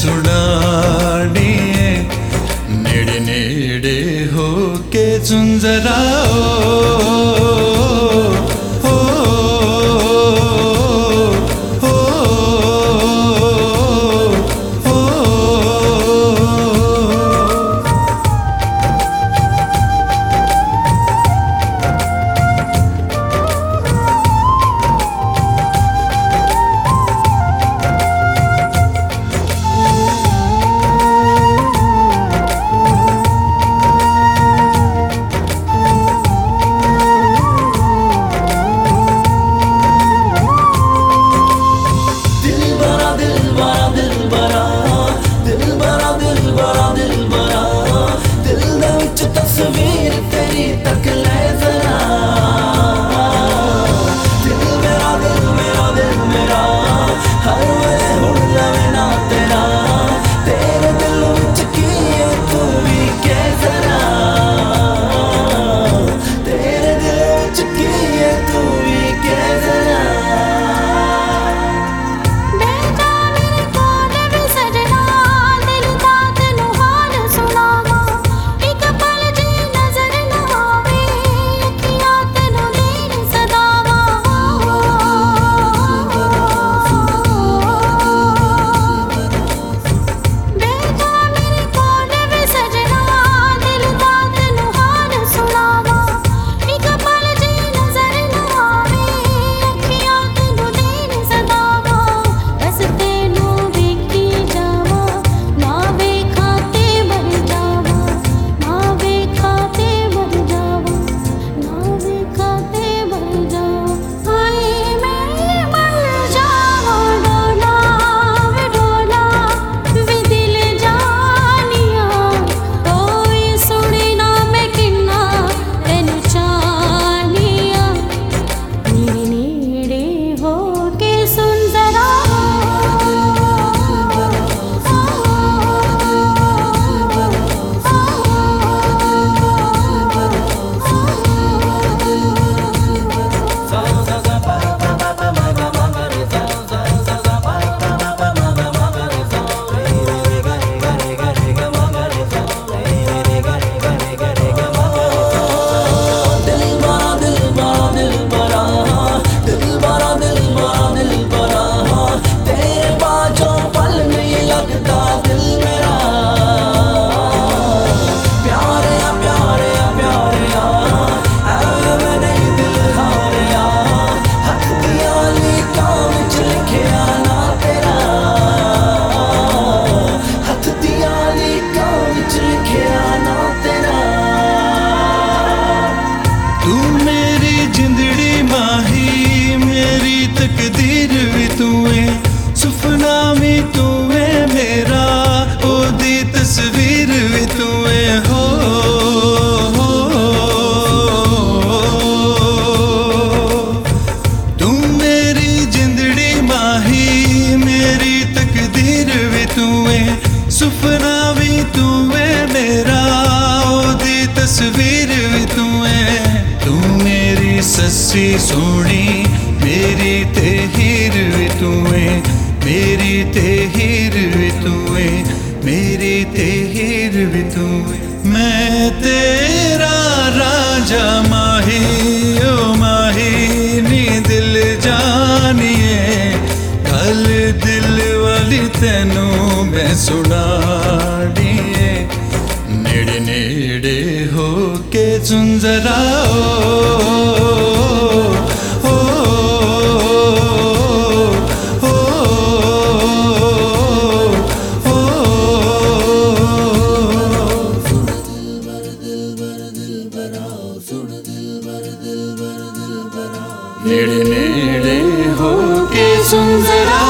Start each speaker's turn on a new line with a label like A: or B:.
A: ಸುಡಾಡಿಯೇ ನೆಡೆ ನೆಡೆ okay ಚುಂಜರಾವೋ kill. तस्वीर भी तू है। तू मेरी सस्सी सोनी, मेरी तेहीर भी तू है। मेरी तेहीर भी तू है, मेरी तेहीर भी तू है। मैं तेरा राजा माही, ओ माही, नी दिल जानिए, कल दिल वाली तेनू मैं सुना दिए। नेड़े नेड़े हो के झुंझरा जरा नेड़े नेड़े हो के सुंदरा